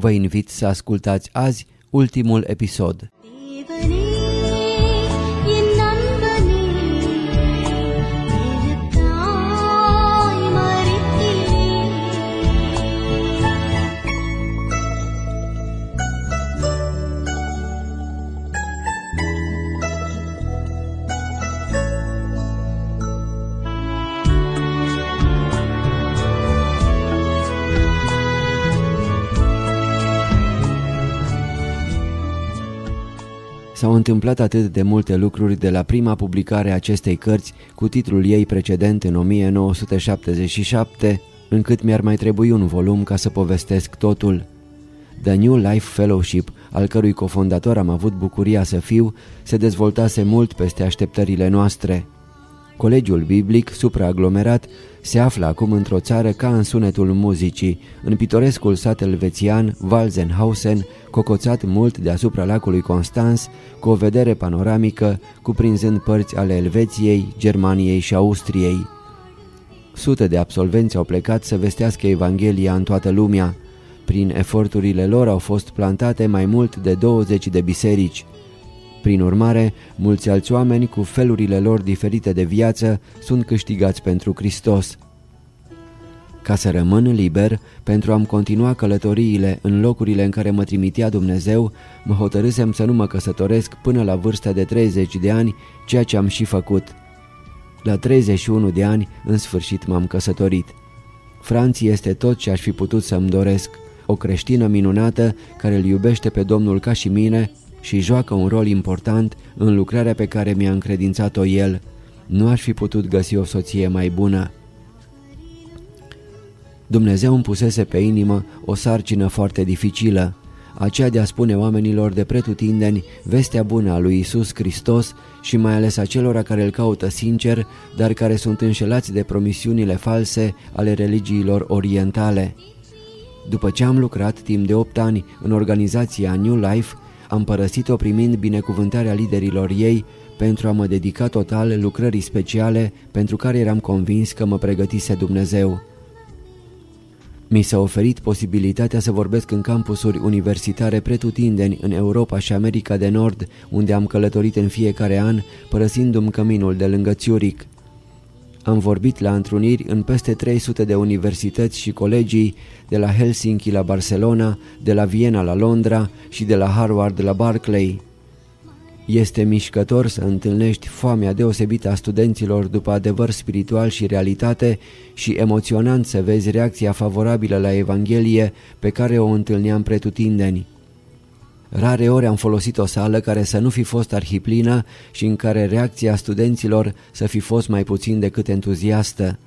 Vă invit să ascultați azi ultimul episod. S-au întâmplat atât de multe lucruri de la prima publicare a acestei cărți cu titlul ei precedent în 1977, încât mi-ar mai trebui un volum ca să povestesc totul. The New Life Fellowship, al cărui cofondator am avut bucuria să fiu, se dezvoltase mult peste așteptările noastre. Colegiul biblic, supraaglomerat, se află acum într-o țară ca în sunetul muzicii, în pitorescul sat elvețian Walzenhausen, cocoțat mult deasupra lacului Constans, cu o vedere panoramică, cuprinzând părți ale Elveției, Germaniei și Austriei. Sute de absolvenți au plecat să vestească Evanghelia în toată lumea. Prin eforturile lor au fost plantate mai mult de 20 de biserici. Prin urmare, mulți alți oameni cu felurile lor diferite de viață sunt câștigați pentru Hristos. Ca să rămân liber, pentru a-mi continua călătoriile în locurile în care mă trimitea Dumnezeu, mă hotărâsem să nu mă căsătoresc până la vârsta de 30 de ani, ceea ce am și făcut. La 31 de ani, în sfârșit m-am căsătorit. Franții este tot ce aș fi putut să-mi doresc, o creștină minunată care îl iubește pe Domnul ca și mine și joacă un rol important în lucrarea pe care mi-a încredințat-o el. Nu aș fi putut găsi o soție mai bună. Dumnezeu îmi pusese pe inimă o sarcină foarte dificilă, aceea de a spune oamenilor de pretutindeni vestea bună a lui Isus Hristos și mai ales acelora care îl caută sincer, dar care sunt înșelați de promisiunile false ale religiilor orientale. După ce am lucrat timp de 8 ani în organizația New Life, am părăsit-o primind binecuvântarea liderilor ei pentru a mă dedica total lucrării speciale pentru care eram convins că mă pregătise Dumnezeu. Mi s-a oferit posibilitatea să vorbesc în campusuri universitare pretutindeni în Europa și America de Nord, unde am călătorit în fiecare an, părăsindu-mi căminul de lângă Zurich. Am vorbit la întruniri în peste 300 de universități și colegii, de la Helsinki la Barcelona, de la Viena la Londra și de la Harvard la Berkeley. Este mișcător să întâlnești foamea deosebită a studenților după adevăr spiritual și realitate și emoționant să vezi reacția favorabilă la Evanghelie pe care o întâlneam pretutindeni. Rare ori am folosit o sală care să nu fi fost arhiplină și în care reacția studenților să fi fost mai puțin decât entuziastă.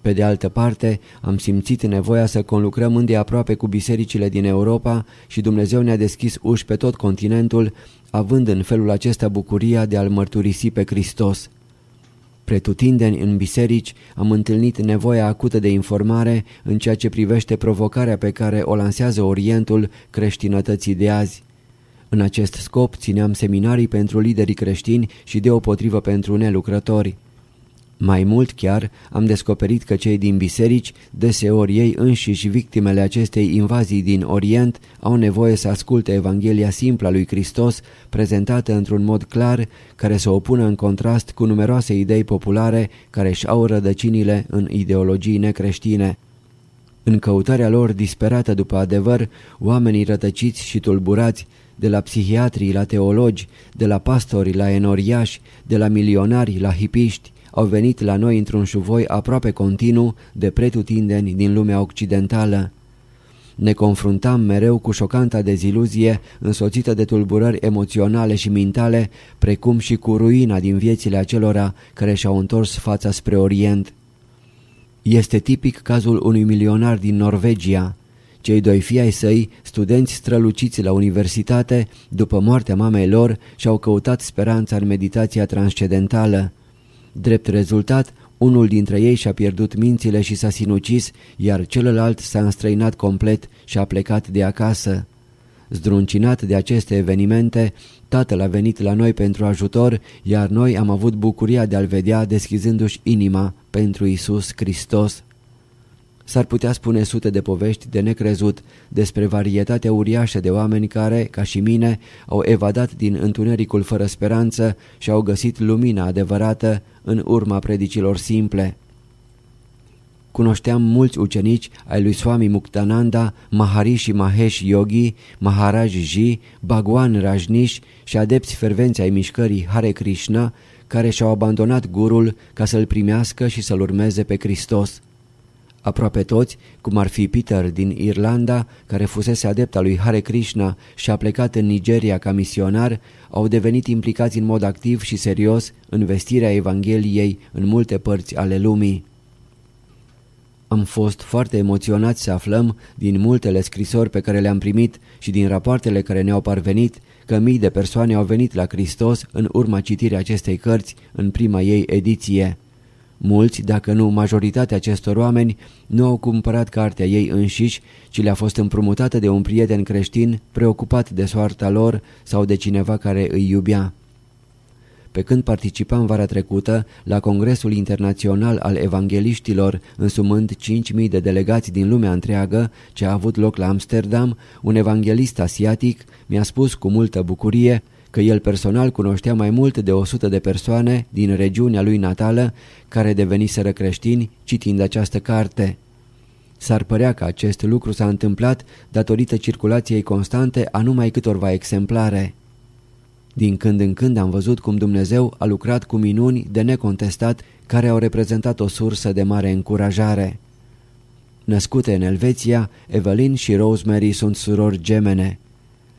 Pe de altă parte, am simțit nevoia să conlucrăm îndeaproape cu bisericile din Europa și Dumnezeu ne-a deschis uși pe tot continentul, având în felul acesta bucuria de a-L mărturisi pe Hristos. Pretutindeni în biserici am întâlnit nevoia acută de informare în ceea ce privește provocarea pe care o lansează Orientul creștinătății de azi. În acest scop țineam seminarii pentru liderii creștini și deopotrivă pentru nelucrători. Mai mult chiar, am descoperit că cei din biserici, deseori ei înșiși victimele acestei invazii din Orient, au nevoie să asculte Evanghelia simplă a lui Hristos, prezentată într-un mod clar, care să o pună în contrast cu numeroase idei populare care își au rădăcinile în ideologii necreștine. În căutarea lor disperată după adevăr, oamenii rătăciți și tulburați, de la psihiatrii la teologi, de la pastori la enoriași, de la milionari la hipiști, au venit la noi într-un șuvoi aproape continuu de pretutindeni din lumea occidentală. Ne confruntam mereu cu șocanta deziluzie însoțită de tulburări emoționale și mentale, precum și cu ruina din viețile acelora care și-au întors fața spre Orient. Este tipic cazul unui milionar din Norvegia. Cei doi fii ai săi, studenți străluciți la universitate, după moartea mamei lor, și-au căutat speranța în meditația transcendentală. Drept rezultat, unul dintre ei și-a pierdut mințile și s-a sinucis, iar celălalt s-a înstrăinat complet și a plecat de acasă. Zdruncinat de aceste evenimente, tatăl a venit la noi pentru ajutor, iar noi am avut bucuria de a-l vedea deschizându-și inima pentru Isus Hristos. S-ar putea spune sute de povești de necrezut despre varietatea uriașă de oameni care, ca și mine, au evadat din întunericul fără speranță și au găsit lumina adevărată în urma predicilor simple. Cunoșteam mulți ucenici ai lui Swami Muktananda, Maharishi Mahesh Yogi, Maharaj Ji, Bhagwan Rajnish și adepți fervenți ai mișcării Hare Krishna, care și-au abandonat gurul ca să-l primească și să-l urmeze pe Hristos. Aproape toți, cum ar fi Peter din Irlanda, care fusese adept al lui Hare Krishna și a plecat în Nigeria ca misionar, au devenit implicați în mod activ și serios în vestirea Evangheliei în multe părți ale lumii. Am fost foarte emoționați să aflăm din multele scrisori pe care le-am primit și din rapoartele care ne-au parvenit că mii de persoane au venit la Hristos în urma citirii acestei cărți în prima ei ediție. Mulți, dacă nu majoritatea acestor oameni, nu au cumpărat cartea ei înșiși, ci le-a fost împrumutată de un prieten creștin preocupat de soarta lor sau de cineva care îi iubea. Pe când participam vara trecută la Congresul Internațional al Evangeliștilor, însumând 5.000 de delegați din lumea întreagă, ce a avut loc la Amsterdam, un evanghelist asiatic mi-a spus cu multă bucurie că el personal cunoștea mai mult de 100 de persoane din regiunea lui natală care deveniseră creștini citind această carte. S-ar părea că acest lucru s-a întâmplat datorită circulației constante a numai câtorva exemplare. Din când în când am văzut cum Dumnezeu a lucrat cu minuni de necontestat care au reprezentat o sursă de mare încurajare. Născute în Elveția, Evelyn și Rosemary sunt surori gemene.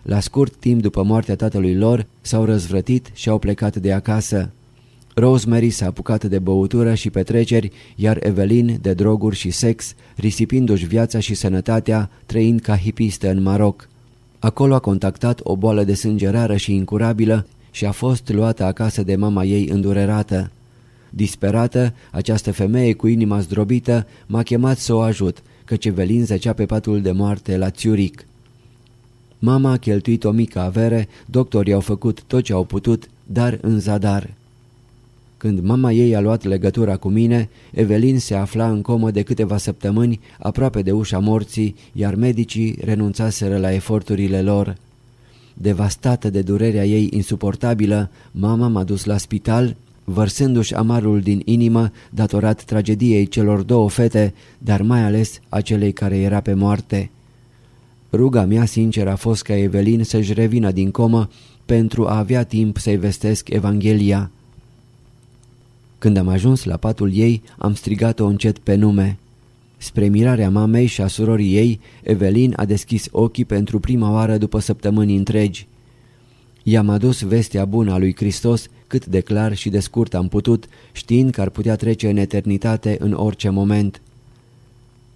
La scurt timp după moartea tatălui lor, s-au răzvrătit și au plecat de acasă. Rosemary s-a apucat de băutură și petreceri, iar Evelyn de droguri și sex, risipindu-și viața și sănătatea, trăind ca hipistă în Maroc. Acolo a contactat o boală de sânge rară și incurabilă și a fost luată acasă de mama ei îndurerată. Disperată, această femeie cu inima zdrobită m-a chemat să o ajut, căci Evelyn zăcea pe patul de moarte la Zurich. Mama a cheltuit o mică avere, doctorii au făcut tot ce au putut, dar în zadar. Când mama ei a luat legătura cu mine, Evelin se afla în comă de câteva săptămâni, aproape de ușa morții, iar medicii renunțaseră la eforturile lor. Devastată de durerea ei insuportabilă, mama m-a dus la spital, vărsându-și amarul din inimă datorat tragediei celor două fete, dar mai ales a celei care era pe moarte. Ruga mea sinceră a fost ca Evelin să-și revină din comă pentru a avea timp să-i vestesc Evanghelia. Când am ajuns la patul ei, am strigat-o încet pe nume. Spre mirarea mamei și a surorii ei, Evelin a deschis ochii pentru prima oară după săptămâni întregi. I-am adus vestea bună a lui Hristos cât de clar și de scurt am putut, știind că ar putea trece în eternitate în orice moment.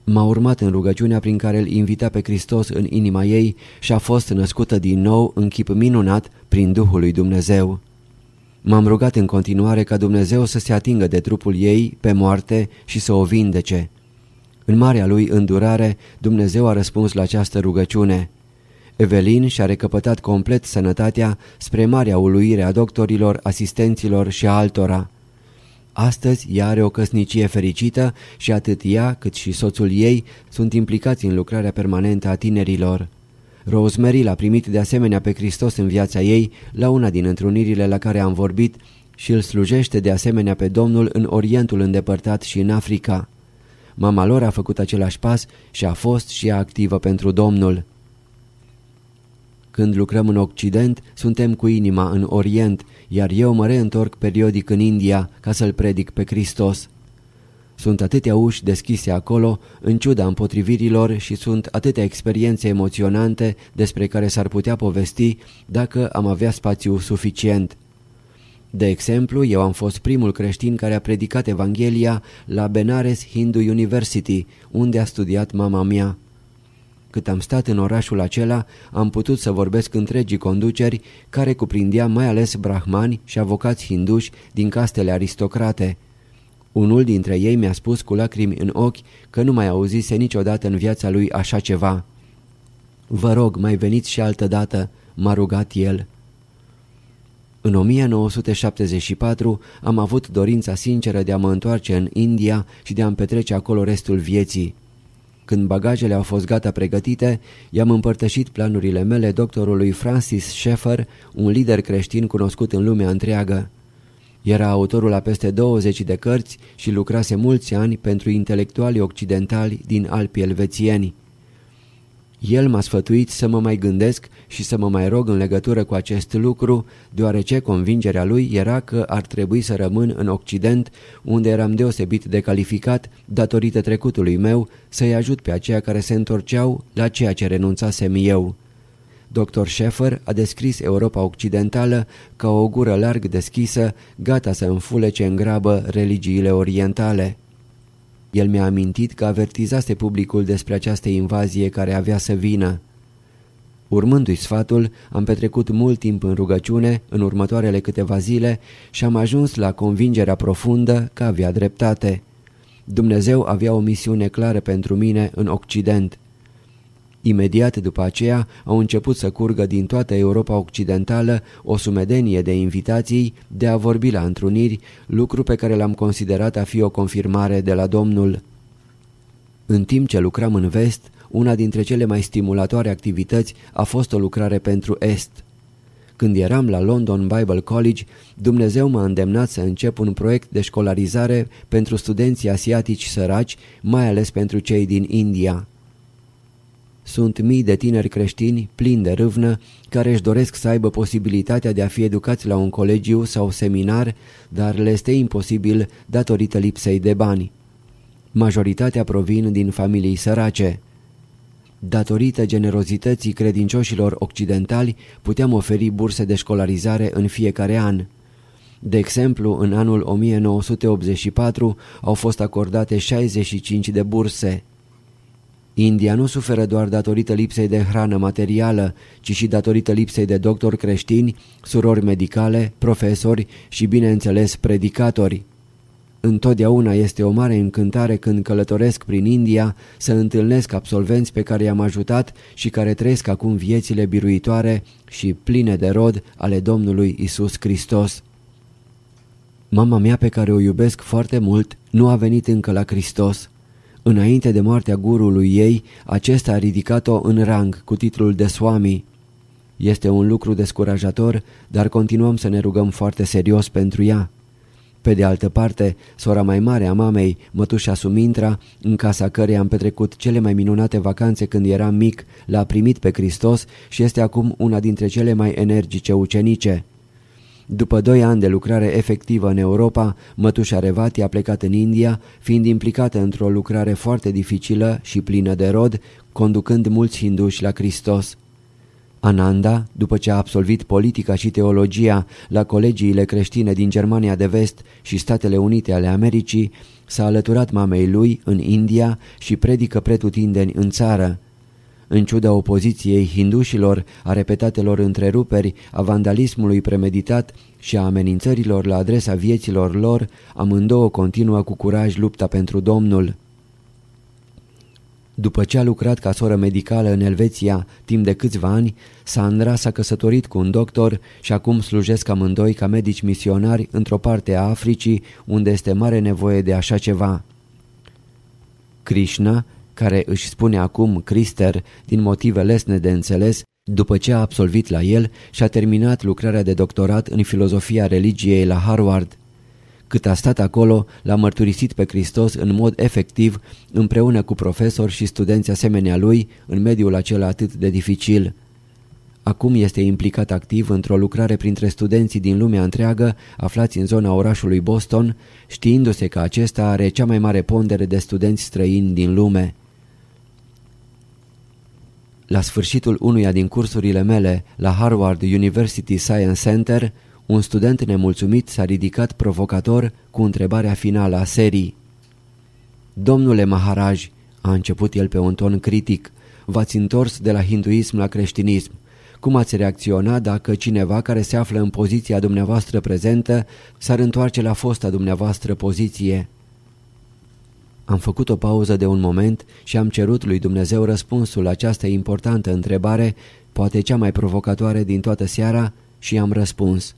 M-a urmat în rugăciunea prin care îl invita pe Hristos în inima ei și a fost născută din nou în chip minunat prin Duhul lui Dumnezeu. M-am rugat în continuare ca Dumnezeu să se atingă de trupul ei pe moarte și să o vindece. În marea lui îndurare, Dumnezeu a răspuns la această rugăciune. Evelin și-a recăpătat complet sănătatea spre marea uluire a doctorilor, asistenților și a altora. Astăzi ea are o căsnicie fericită și atât ea cât și soțul ei sunt implicați în lucrarea permanentă a tinerilor. Rosemary l-a primit de asemenea pe Hristos în viața ei la una din întrunirile la care am vorbit și îl slujește de asemenea pe Domnul în Orientul îndepărtat și în Africa. Mama lor a făcut același pas și a fost și ea activă pentru Domnul. Când lucrăm în Occident, suntem cu inima în Orient, iar eu mă reîntorc periodic în India ca să-L predic pe Hristos. Sunt atâtea uși deschise acolo, în ciuda împotrivirilor și sunt atâtea experiențe emoționante despre care s-ar putea povesti dacă am avea spațiu suficient. De exemplu, eu am fost primul creștin care a predicat Evanghelia la Benares Hindu University, unde a studiat mama mea. Cât am stat în orașul acela, am putut să vorbesc întregii conduceri, care cuprindea mai ales brahmani și avocați hinduși din castele aristocrate. Unul dintre ei mi-a spus cu lacrimi în ochi că nu mai auzise niciodată în viața lui așa ceva. Vă rog, mai veniți și altă dată, m-a rugat el. În 1974 am avut dorința sinceră de a mă întoarce în India și de a-mi petrece acolo restul vieții. Când bagajele au fost gata pregătite, i-am împărtășit planurile mele doctorului Francis Schaeffer, un lider creștin cunoscut în lumea întreagă. Era autorul a peste 20 de cărți și lucrase mulți ani pentru intelectualii occidentali din Alpii elvețieni. El m-a sfătuit să mă mai gândesc și să mă mai rog în legătură cu acest lucru, deoarece convingerea lui era că ar trebui să rămân în Occident, unde eram deosebit de calificat, datorită trecutului meu, să-i ajut pe aceia care se întorceau la ceea ce renunțasem eu. Dr. Schaeffer a descris Europa Occidentală ca o gură larg deschisă, gata să înfulece în grabă religiile orientale. El mi-a amintit că avertizase publicul despre această invazie care avea să vină. Urmându-i sfatul, am petrecut mult timp în rugăciune în următoarele câteva zile și am ajuns la convingerea profundă că avea dreptate. Dumnezeu avea o misiune clară pentru mine în Occident. Imediat după aceea au început să curgă din toată Europa Occidentală o sumedenie de invitații de a vorbi la întruniri, lucru pe care l-am considerat a fi o confirmare de la Domnul. În timp ce lucram în vest, una dintre cele mai stimulatoare activități a fost o lucrare pentru Est. Când eram la London Bible College, Dumnezeu m-a îndemnat să încep un proiect de școlarizare pentru studenții asiatici săraci, mai ales pentru cei din India. Sunt mii de tineri creștini plini de râvnă care își doresc să aibă posibilitatea de a fi educați la un colegiu sau seminar, dar le este imposibil datorită lipsei de bani. Majoritatea provin din familii sărace. Datorită generozității credincioșilor occidentali, puteam oferi burse de școlarizare în fiecare an. De exemplu, în anul 1984 au fost acordate 65 de burse. India nu suferă doar datorită lipsei de hrană materială, ci și datorită lipsei de doctori creștini, surori medicale, profesori și, bineînțeles, predicatori. Întotdeauna este o mare încântare când călătoresc prin India să întâlnesc absolvenți pe care i-am ajutat și care trăiesc acum viețile biruitoare și pline de rod ale Domnului Isus Hristos. Mama mea pe care o iubesc foarte mult nu a venit încă la Hristos. Înainte de moartea gurului ei, acesta a ridicat-o în rang cu titlul de Swami. Este un lucru descurajator, dar continuăm să ne rugăm foarte serios pentru ea. Pe de altă parte, sora mai mare a mamei, mătușa Sumintra, în casa cărei am petrecut cele mai minunate vacanțe când eram mic, l-a primit pe Hristos și este acum una dintre cele mai energice ucenice. După doi ani de lucrare efectivă în Europa, mătușa Revati a plecat în India, fiind implicată într-o lucrare foarte dificilă și plină de rod, conducând mulți hinduși la Hristos. Ananda, după ce a absolvit politica și teologia la colegiile creștine din Germania de Vest și Statele Unite ale Americii, s-a alăturat mamei lui în India și predică pretutindeni în țară. În ciuda opoziției hindușilor, a repetatelor întreruperi, a vandalismului premeditat și a amenințărilor la adresa vieților lor, amândouă continuă cu curaj lupta pentru Domnul. După ce a lucrat ca soră medicală în Elveția timp de câțiva ani, Sandra s-a căsătorit cu un doctor și acum slujesc amândoi ca medici misionari într-o parte a Africii unde este mare nevoie de așa ceva. Krishna, care își spune acum Crister din motive lesne de înțeles, după ce a absolvit la el și a terminat lucrarea de doctorat în filozofia religiei la Harvard. Cât a stat acolo, l-a mărturisit pe Hristos în mod efectiv, împreună cu profesori și studenți asemenea lui, în mediul acela atât de dificil. Acum este implicat activ într-o lucrare printre studenții din lumea întreagă aflați în zona orașului Boston, știindu-se că acesta are cea mai mare pondere de studenți străini din lume. La sfârșitul unuia din cursurile mele la Harvard University Science Center, un student nemulțumit s-a ridicat provocator cu întrebarea finală a serii. Domnule Maharaj, a început el pe un ton critic, v-ați întors de la hinduism la creștinism. Cum ați reacționa dacă cineva care se află în poziția dumneavoastră prezentă s-ar întoarce la fosta dumneavoastră poziție? Am făcut o pauză de un moment și am cerut lui Dumnezeu răspunsul la această importantă întrebare, poate cea mai provocatoare din toată seara, și am răspuns.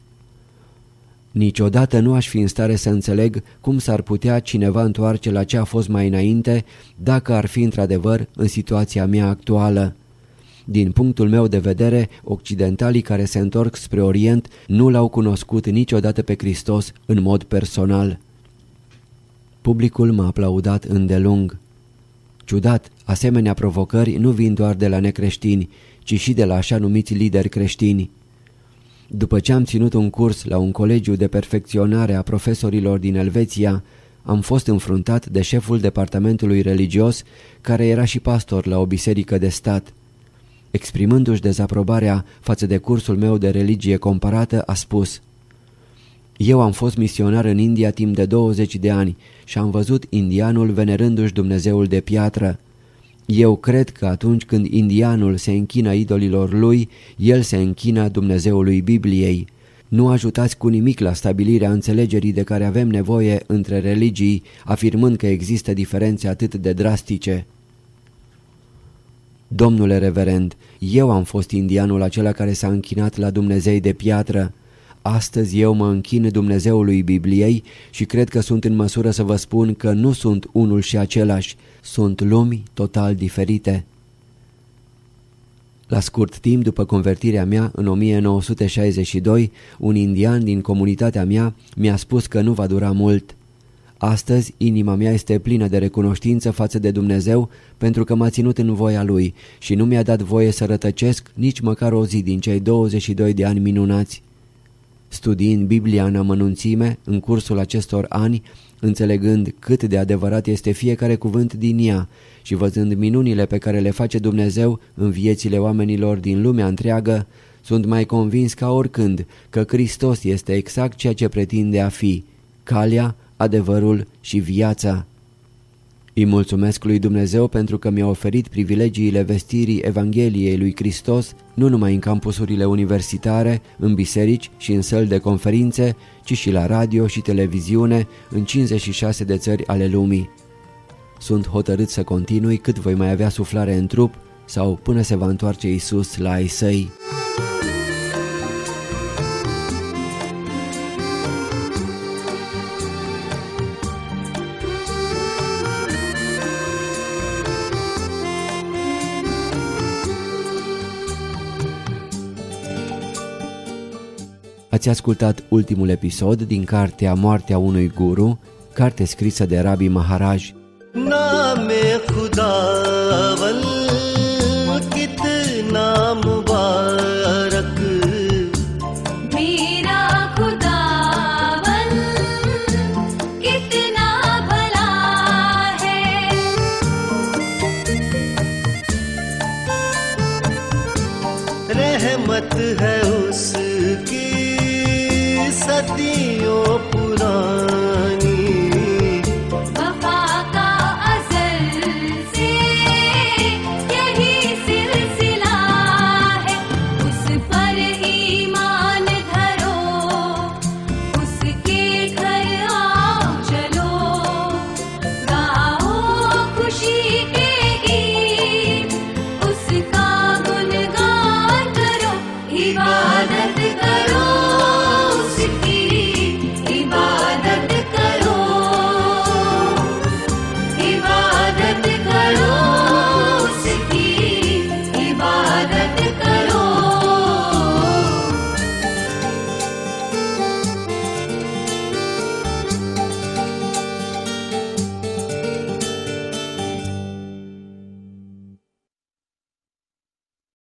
Niciodată nu aș fi în stare să înțeleg cum s-ar putea cineva întoarce la ce a fost mai înainte dacă ar fi într-adevăr în situația mea actuală. Din punctul meu de vedere, occidentalii care se întorc spre Orient nu l-au cunoscut niciodată pe Hristos în mod personal. Publicul m-a aplaudat îndelung. Ciudat, asemenea provocări nu vin doar de la necreștini, ci și de la așa numiți lideri creștini. După ce am ținut un curs la un colegiu de perfecționare a profesorilor din Elveția, am fost înfruntat de șeful departamentului religios, care era și pastor la o biserică de stat. Exprimându-și dezaprobarea față de cursul meu de religie comparată, a spus Eu am fost misionar în India timp de 20 de ani și am văzut indianul venerându-și Dumnezeul de piatră. Eu cred că atunci când indianul se închină idolilor lui, el se închină Dumnezeului Bibliei. Nu ajutați cu nimic la stabilirea înțelegerii de care avem nevoie între religii, afirmând că există diferențe atât de drastice. Domnule reverend, eu am fost indianul acela care s-a închinat la Dumnezei de piatră. Astăzi eu mă închin Dumnezeului Bibliei și cred că sunt în măsură să vă spun că nu sunt unul și același, sunt lumi total diferite. La scurt timp după convertirea mea, în 1962, un indian din comunitatea mea mi-a spus că nu va dura mult. Astăzi, inima mea este plină de recunoștință față de Dumnezeu pentru că m-a ținut în voia Lui și nu mi-a dat voie să rătăcesc nici măcar o zi din cei 22 de ani minunați. Studiind Biblia în amănunțime, în cursul acestor ani, înțelegând cât de adevărat este fiecare cuvânt din ea și văzând minunile pe care le face Dumnezeu în viețile oamenilor din lumea întreagă, sunt mai convins ca oricând că Hristos este exact ceea ce pretinde a fi, calea, adevărul și viața. Îi mulțumesc lui Dumnezeu pentru că mi-a oferit privilegiile vestirii Evangheliei lui Hristos nu numai în campusurile universitare, în biserici și în săli de conferințe, ci și la radio și televiziune în 56 de țări ale lumii. Sunt hotărât să continui cât voi mai avea suflare în trup sau până se va întoarce Isus la ai săi. Ați ascultat ultimul episod din cartea Moartea unui guru, carte scrisă de Rabbi Maharaj. No!